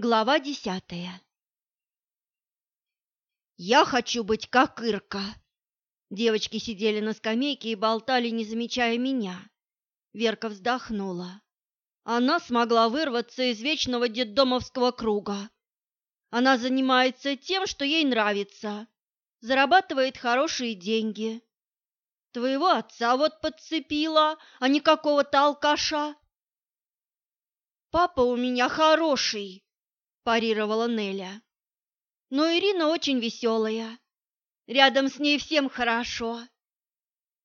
Глава десятая «Я хочу быть как Ирка!» Девочки сидели на скамейке и болтали, не замечая меня. Верка вздохнула. Она смогла вырваться из вечного детдомовского круга. Она занимается тем, что ей нравится, зарабатывает хорошие деньги. Твоего отца вот подцепила, а не какого-то алкаша. Папа у меня хороший, парировала Неля. Но Ирина очень веселая. Рядом с ней всем хорошо.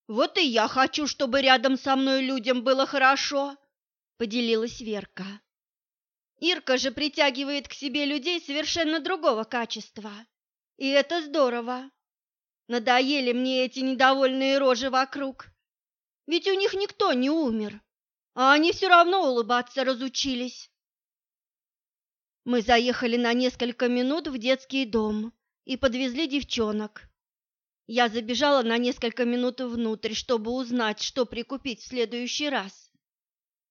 Вот и я хочу, чтобы рядом со мной людям было хорошо, поделилась Верка. Ирка же притягивает к себе людей совершенно другого качества. И это здорово. Надоели мне эти недовольные рожи вокруг. Ведь у них никто не умер, а они все равно улыбаться разучились. Мы заехали на несколько минут в детский дом и подвезли девчонок. Я забежала на несколько минут внутрь, чтобы узнать, что прикупить в следующий раз.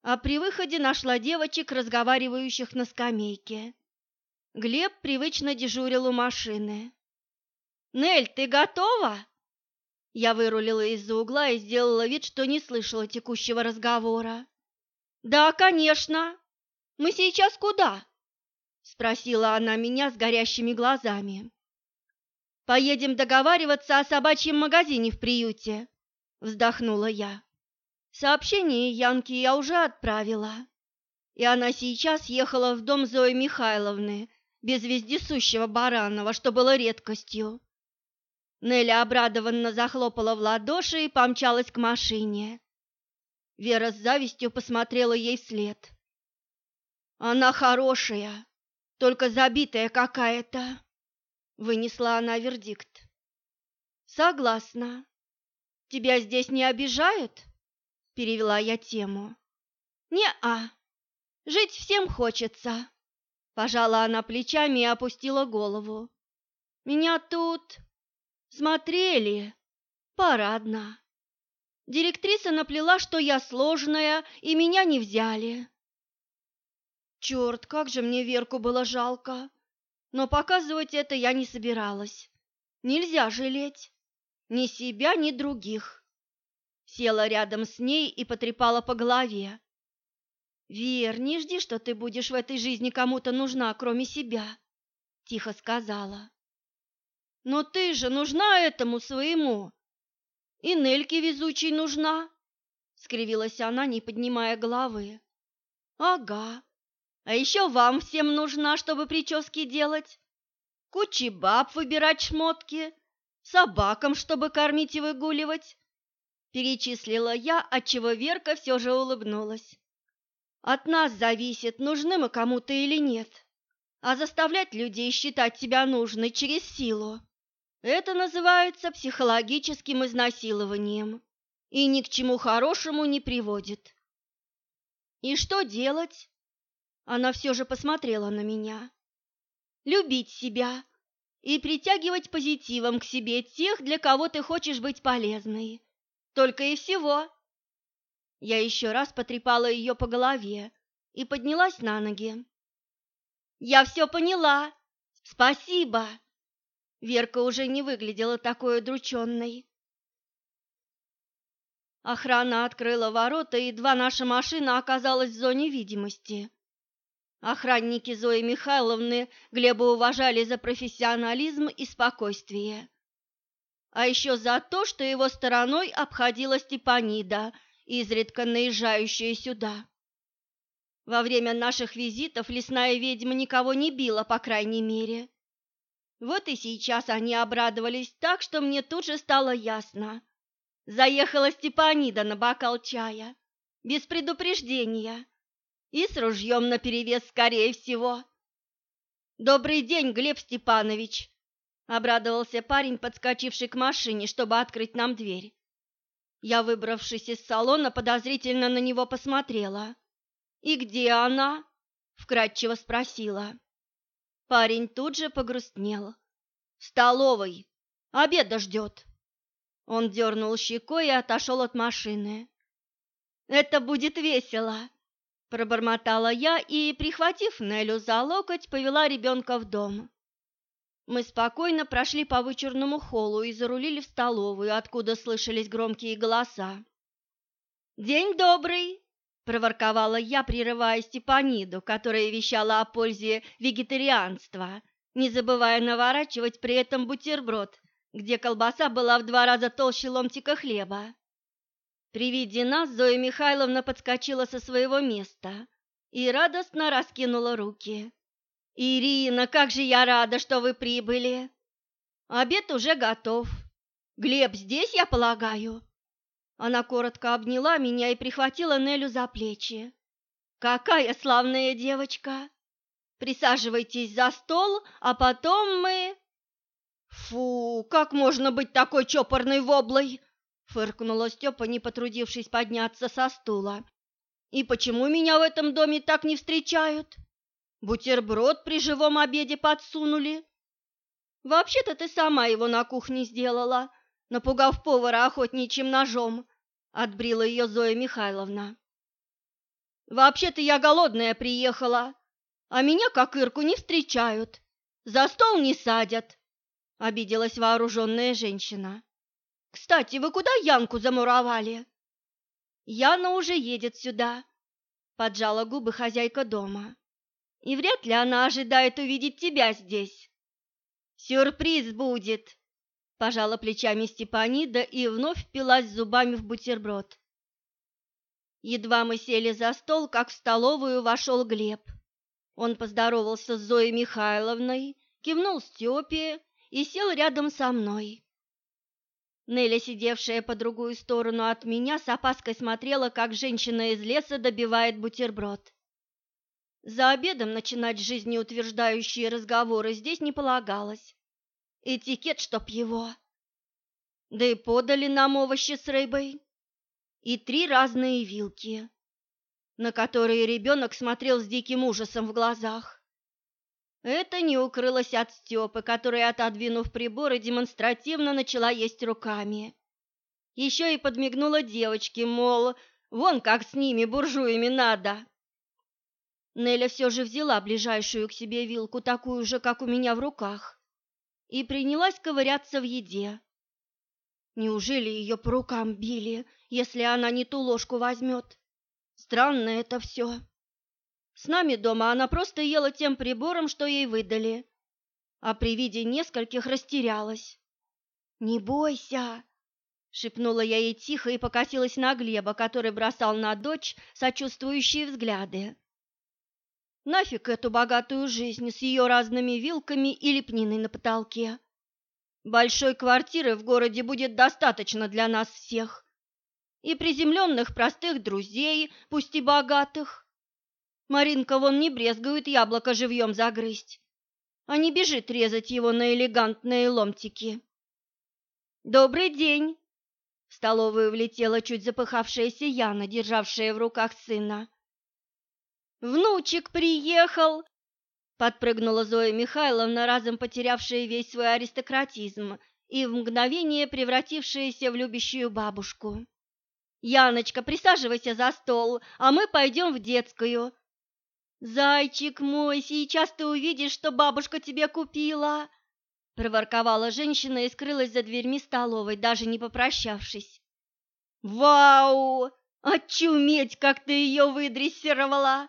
А при выходе нашла девочек, разговаривающих на скамейке. Глеб привычно дежурил у машины. «Нель, ты готова?» Я вырулила из-за угла и сделала вид, что не слышала текущего разговора. «Да, конечно. Мы сейчас куда?» Спросила она меня с горящими глазами. «Поедем договариваться о собачьем магазине в приюте», — вздохнула я. Сообщение Янке я уже отправила, и она сейчас ехала в дом Зои Михайловны без вездесущего Баранова, что было редкостью. Неля обрадованно захлопала в ладоши и помчалась к машине. Вера с завистью посмотрела ей вслед. «Она хорошая, только забитая какая-то», — вынесла она вердикт. «Согласна. Тебя здесь не обижают?» — перевела я тему. «Не-а. Жить всем хочется», — пожала она плечами и опустила голову. «Меня тут смотрели парадно. Директриса наплела, что я сложная, и меня не взяли. Черт, как же мне Верку было жалко. Но показывать это я не собиралась. Нельзя жалеть. Ни себя, ни других. Села рядом с ней и потрепала по голове. «Вер, не жди, что ты будешь в этой жизни кому-то нужна, кроме себя», — тихо сказала. «Но ты же нужна этому своему. И Нельке везучей нужна», — скривилась она, не поднимая головы. «Ага, а еще вам всем нужна, чтобы прически делать, кучи баб выбирать шмотки, собакам, чтобы кормить и выгуливать. Перечислила я, отчего Верка все же улыбнулась. От нас зависит, нужны мы кому-то или нет. А заставлять людей считать себя нужной через силу – это называется психологическим изнасилованием и ни к чему хорошему не приводит. И что делать? Она все же посмотрела на меня. Любить себя и притягивать позитивом к себе тех, для кого ты хочешь быть полезной. Только и всего. Я еще раз потрепала ее по голове и поднялась на ноги. Я все поняла. Спасибо. Верка уже не выглядела такой удрученной. Охрана открыла ворота, и едва наша машина оказалась в зоне видимости. Охранники Зои Михайловны Глеба уважали за профессионализм и спокойствие. А еще за то, что его стороной обходила Степанида, изредка наезжающая сюда. Во время наших визитов лесная ведьма никого не била, по крайней мере. Вот и сейчас они обрадовались так, что мне тут же стало ясно. Заехала Степанида на бокал чая, без предупреждения и с ружьем наперевес, скорее всего. «Добрый день, Глеб Степанович!» — обрадовался парень, подскочивший к машине, чтобы открыть нам дверь. Я, выбравшись из салона, подозрительно на него посмотрела. «И где она?» — вкратчиво спросила. Парень тут же погрустнел. «В столовой. Обеда ждет». Он дернул щекой и отошел от машины. «Это будет весело!» Пробормотала я и, прихватив Нелю за локоть, повела ребенка в дом. Мы спокойно прошли по вычурному холлу и зарулили в столовую, откуда слышались громкие голоса. «День добрый!» – проворковала я, прерывая Степаниду, которая вещала о пользе вегетарианства, не забывая наворачивать при этом бутерброд, где колбаса была в два раза толще ломтика хлеба. При виде нас Зоя Михайловна подскочила со своего места и радостно раскинула руки. «Ирина, как же я рада, что вы прибыли! Обед уже готов. Глеб здесь, я полагаю?» Она коротко обняла меня и прихватила Нелю за плечи. «Какая славная девочка! Присаживайтесь за стол, а потом мы...» «Фу, как можно быть такой чопорной воблой!» Фыркнула Степа, не потрудившись подняться со стула. «И почему меня в этом доме так не встречают? Бутерброд при живом обеде подсунули. Вообще-то ты сама его на кухне сделала, напугав повара охотничьим ножом», — отбрила ее Зоя Михайловна. «Вообще-то я голодная приехала, а меня, как Ирку, не встречают, за стол не садят», — обиделась вооруженная женщина. Кстати, вы куда Янку замуровали? Яна уже едет сюда, поджала губы хозяйка дома. И вряд ли она ожидает увидеть тебя здесь. Сюрприз будет, пожала плечами Степанида и вновь впилась зубами в бутерброд. Едва мы сели за стол, как в столовую вошел Глеб. Он поздоровался с Зоей Михайловной, кивнул Степе и сел рядом со мной. Неля, сидевшая по другую сторону от меня, с опаской смотрела, как женщина из леса добивает бутерброд. За обедом начинать жизнеутверждающие разговоры здесь не полагалось. Этикет, чтоб его. Да и подали нам овощи с рыбой. И три разные вилки, на которые ребенок смотрел с диким ужасом в глазах. Это не укрылось от Степы, которая, отодвинув приборы, демонстративно начала есть руками. Еще и подмигнула девочке, мол, вон как с ними, буржуями, надо. Неля все же взяла ближайшую к себе вилку, такую же, как у меня в руках, и принялась ковыряться в еде. Неужели ее по рукам били, если она не ту ложку возьмет? Странно это все. С нами дома она просто ела тем прибором, что ей выдали, а при виде нескольких растерялась. «Не бойся!» — шепнула я ей тихо и покосилась на Глеба, который бросал на дочь сочувствующие взгляды. Нафиг эту богатую жизнь с ее разными вилками и лепниной на потолке. Большой квартиры в городе будет достаточно для нас всех. И приземленных простых друзей, пусть и богатых, Маринка вон не брезгует яблоко живьем загрызть, а не бежит резать его на элегантные ломтики. «Добрый день!» В столовую влетела чуть запыхавшаяся Яна, державшая в руках сына. «Внучек приехал!» Подпрыгнула Зоя Михайловна, разом потерявшая весь свой аристократизм и в мгновение превратившаяся в любящую бабушку. «Яночка, присаживайся за стол, а мы пойдем в детскую. «Зайчик мой, сейчас ты увидишь, что бабушка тебе купила!» Проворковала женщина и скрылась за дверьми столовой, даже не попрощавшись. «Вау! Очуметь, как ты ее выдрессировала!»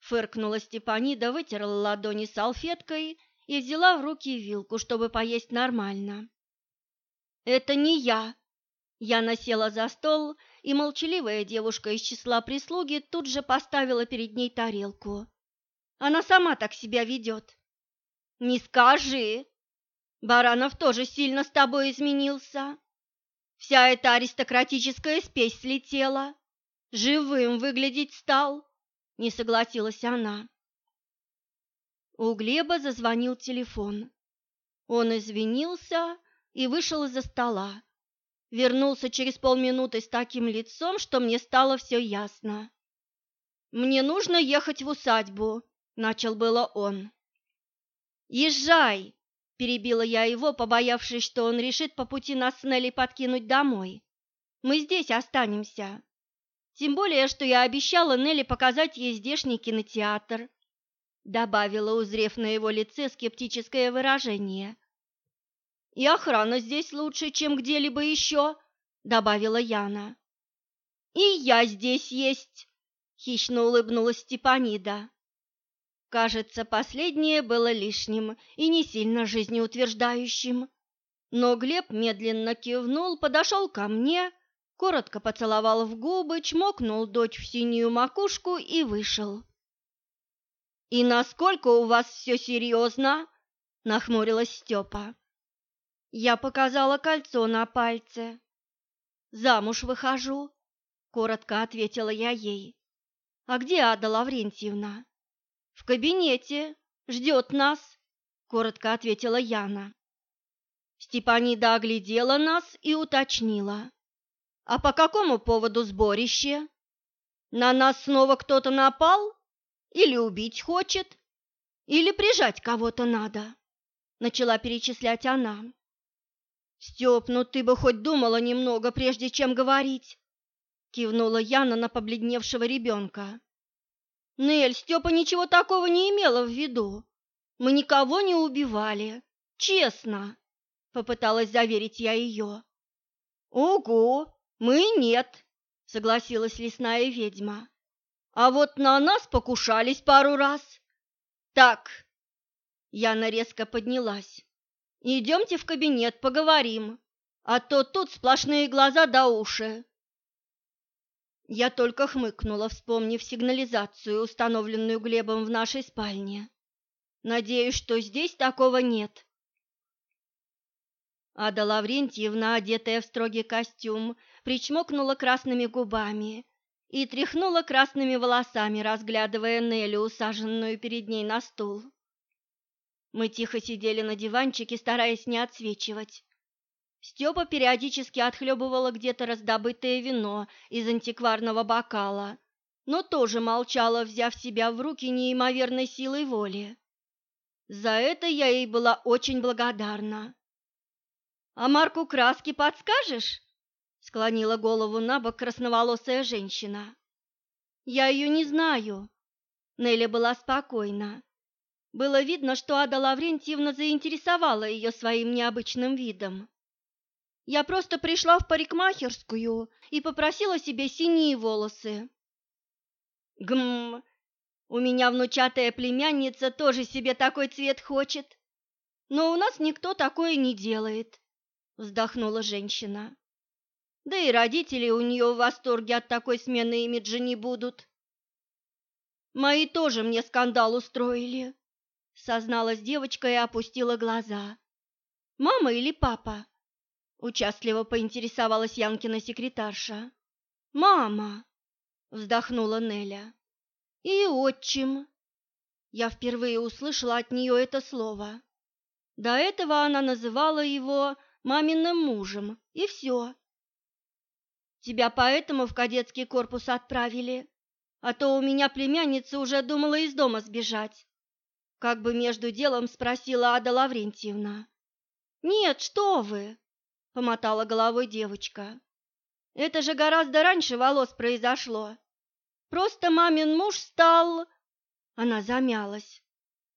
Фыркнула Степанида, вытерла ладони салфеткой и взяла в руки вилку, чтобы поесть нормально. «Это не я!» Я насела за стол и молчаливая девушка из числа прислуги тут же поставила перед ней тарелку. Она сама так себя ведет. Не скажи. Баранов тоже сильно с тобой изменился. Вся эта аристократическая спесь слетела. Живым выглядеть стал, не согласилась она. У Глеба зазвонил телефон. Он извинился и вышел из-за стола. Вернулся через полминуты с таким лицом, что мне стало все ясно. «Мне нужно ехать в усадьбу», — начал было он. «Езжай!» — перебила я его, побоявшись, что он решит по пути нас с Нелли подкинуть домой. «Мы здесь останемся». Тем более, что я обещала Нелли показать ей здешний кинотеатр, добавила, узрев на его лице скептическое выражение. И охрана здесь лучше, чем где-либо еще, добавила Яна. И я здесь есть, хищно улыбнулась Степанида. Кажется, последнее было лишним и не сильно жизнеутверждающим. Но Глеб медленно кивнул, подошел ко мне, коротко поцеловал в губы, чмокнул дочь в синюю макушку и вышел. «И насколько у вас все серьезно?» – нахмурилась Степа. Я показала кольцо на пальце. «Замуж выхожу», — коротко ответила я ей. «А где Ада Лаврентьевна?» «В кабинете. Ждет нас», — коротко ответила Яна. Степанида оглядела нас и уточнила. «А по какому поводу сборище? На нас снова кто-то напал? Или убить хочет? Или прижать кого-то надо?» Начала перечислять она. «Степ, ну ты бы хоть думала немного, прежде чем говорить!» Кивнула Яна на побледневшего ребенка. «Нель, Степа ничего такого не имела в виду. Мы никого не убивали. Честно!» Попыталась заверить я ее. «Угу, мы нет!» Согласилась лесная ведьма. «А вот на нас покушались пару раз!» «Так!» Яна резко поднялась. Идемте в кабинет, поговорим, а то тут сплошные глаза до уши. Я только хмыкнула, вспомнив сигнализацию, установленную Глебом в нашей спальне. Надеюсь, что здесь такого нет. Ада Лаврентьевна, одетая в строгий костюм, причмокнула красными губами и тряхнула красными волосами, разглядывая Нелю, усаженную перед ней на стул. Мы тихо сидели на диванчике, стараясь не отсвечивать. Степа периодически отхлебывала где-то раздобытое вино из антикварного бокала, но тоже молчала, взяв себя в руки неимоверной силой воли. За это я ей была очень благодарна. «А марку краски подскажешь?» — склонила голову на бок красноволосая женщина. «Я ее не знаю». Нелли была спокойна. Было видно, что Ада Лаврентьевна заинтересовала ее своим необычным видом. Я просто пришла в парикмахерскую и попросила себе синие волосы. Гм, у меня внучатая племянница тоже себе такой цвет хочет. Но у нас никто такое не делает, вздохнула женщина. Да и родители у нее в восторге от такой смены имиджа не будут. Мои тоже мне скандал устроили созналась девочка и опустила глаза. Мама или папа? Участливо поинтересовалась Янкина секретарша. Мама, вздохнула Неля. И отчим. Я впервые услышала от нее это слово. До этого она называла его маминым мужем, и все. Тебя поэтому в кадетский корпус отправили, а то у меня племянница уже думала из дома сбежать. Как бы между делом спросила Ада Лаврентьевна. «Нет, что вы!» — помотала головой девочка. «Это же гораздо раньше волос произошло. Просто мамин муж стал...» Она замялась.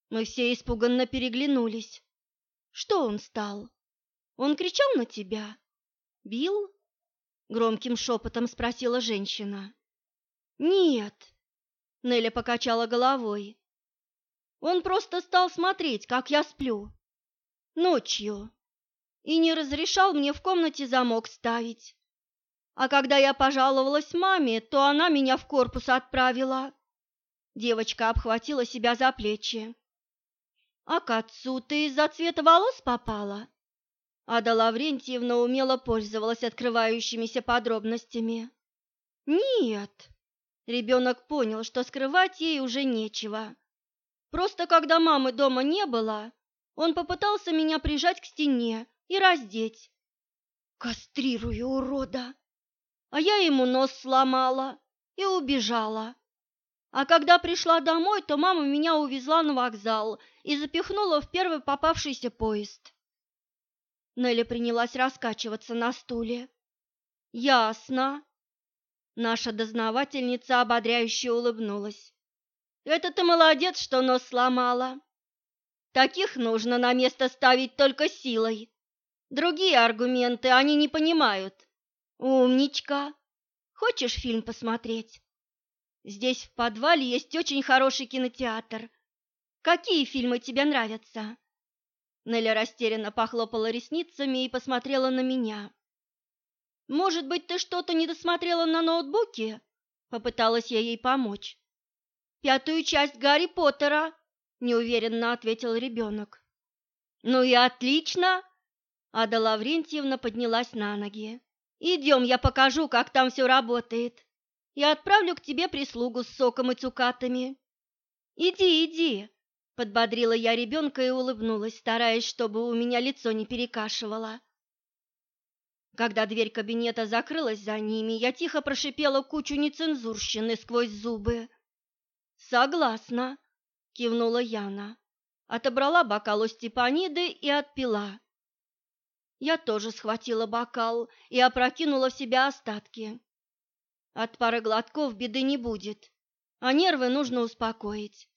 Мы все испуганно переглянулись. «Что он стал? Он кричал на тебя? Бил?» Громким шепотом спросила женщина. «Нет», — Неля покачала головой. Он просто стал смотреть, как я сплю. Ночью. И не разрешал мне в комнате замок ставить. А когда я пожаловалась маме, то она меня в корпус отправила. Девочка обхватила себя за плечи. «А к отцу ты из-за цвета волос попала?» Ада Лаврентьевна умело пользовалась открывающимися подробностями. «Нет». Ребенок понял, что скрывать ей уже нечего. Просто когда мамы дома не было, он попытался меня прижать к стене и раздеть. Кастрирую урода! А я ему нос сломала и убежала. А когда пришла домой, то мама меня увезла на вокзал и запихнула в первый попавшийся поезд. Нелли принялась раскачиваться на стуле. «Ясно. Наша дознавательница ободряюще улыбнулась. «Это ты молодец, что нос сломала. Таких нужно на место ставить только силой. Другие аргументы они не понимают. Умничка. Хочешь фильм посмотреть? Здесь в подвале есть очень хороший кинотеатр. Какие фильмы тебе нравятся? Нелли растерянно похлопала ресницами и посмотрела на меня. Может быть, ты что-то не досмотрела на ноутбуке? Попыталась я ей помочь. Пятую часть Гарри Поттера, неуверенно ответил ребенок. Ну и отлично. Ада Лаврентьевна поднялась на ноги. Идем, я покажу, как там все работает. Я отправлю к тебе прислугу с соком и цукатами. Иди, иди, подбодрила я ребенка и улыбнулась, стараясь, чтобы у меня лицо не перекашивало. Когда дверь кабинета закрылась за ними, я тихо прошипела кучу нецензурщины сквозь зубы. «Согласна», — кивнула Яна. Отобрала бокал у Степаниды и отпила. Я тоже схватила бокал и опрокинула в себя остатки. От пары глотков беды не будет, а нервы нужно успокоить.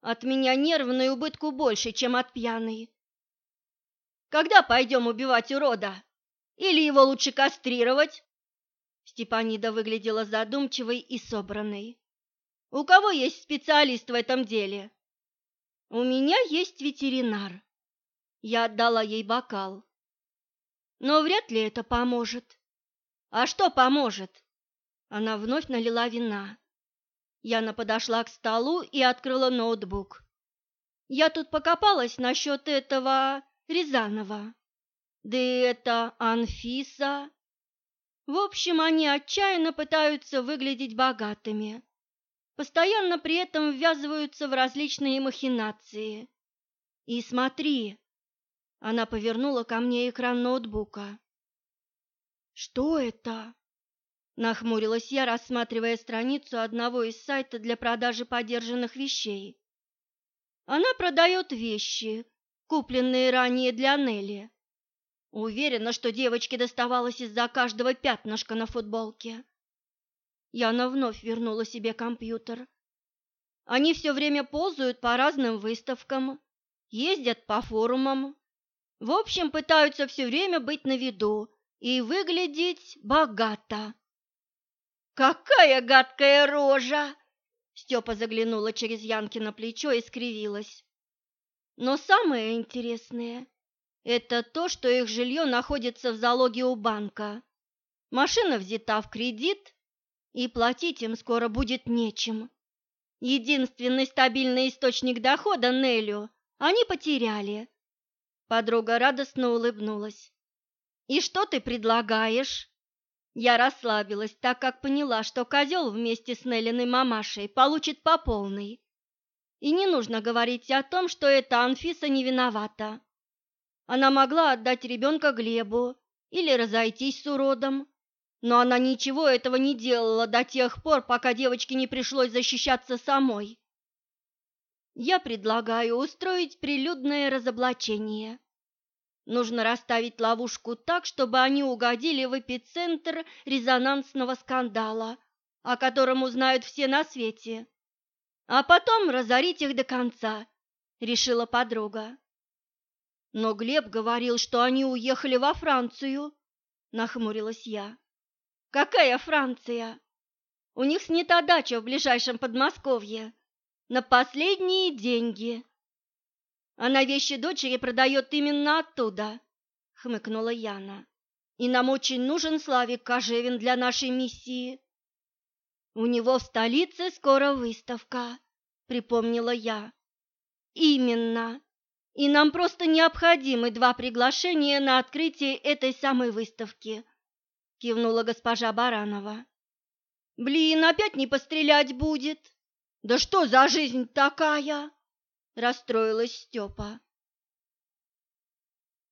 От меня нервной убытку больше, чем от пьяной. Когда пойдем убивать урода? Или его лучше кастрировать? Степанида выглядела задумчивой и собранной. У кого есть специалист в этом деле? У меня есть ветеринар. Я отдала ей бокал. Но вряд ли это поможет. А что поможет? Она вновь налила вина. Яна подошла к столу и открыла ноутбук. Я тут покопалась насчет этого Рязанова. Да и это Анфиса. В общем, они отчаянно пытаются выглядеть богатыми. Постоянно при этом ввязываются в различные махинации. И смотри, она повернула ко мне экран ноутбука. «Что это?» Нахмурилась я, рассматривая страницу одного из сайтов для продажи подержанных вещей. Она продает вещи, купленные ранее для Нелли. Уверена, что девочке доставалось из-за каждого пятнышка на футболке. Яна вновь вернула себе компьютер. Они все время ползают по разным выставкам, ездят по форумам, в общем, пытаются все время быть на виду и выглядеть богато. «Какая гадкая рожа!» Степа заглянула через Янки на плечо и скривилась. Но самое интересное – это то, что их жилье находится в залоге у банка. Машина взята в кредит, и платить им скоро будет нечем. Единственный стабильный источник дохода Нелю они потеряли, Подруга радостно улыбнулась. «И что ты предлагаешь?» Я расслабилась, так как поняла, что козел вместе с Неллиной мамашей получит по полной. И не нужно говорить о том, что эта Анфиса не виновата. Она могла отдать ребенка Глебу или разойтись с уродом, но она ничего этого не делала до тех пор, пока девочке не пришлось защищаться самой. Я предлагаю устроить прилюдное разоблачение. Нужно расставить ловушку так, чтобы они угодили в эпицентр резонансного скандала, о котором узнают все на свете. А потом разорить их до конца, решила подруга. Но Глеб говорил, что они уехали во Францию, нахмурилась я. Какая Франция? У них снята дача в ближайшем Подмосковье на последние деньги. Она вещи дочери продает именно оттуда, хмыкнула Яна. И нам очень нужен Славик Кожевин для нашей миссии. У него в столице скоро выставка, припомнила я. Именно. И нам просто необходимы два приглашения на открытие этой самой выставки, кивнула госпожа Баранова. Блин, опять не пострелять будет. Да что за жизнь такая? Расстроилась Степа.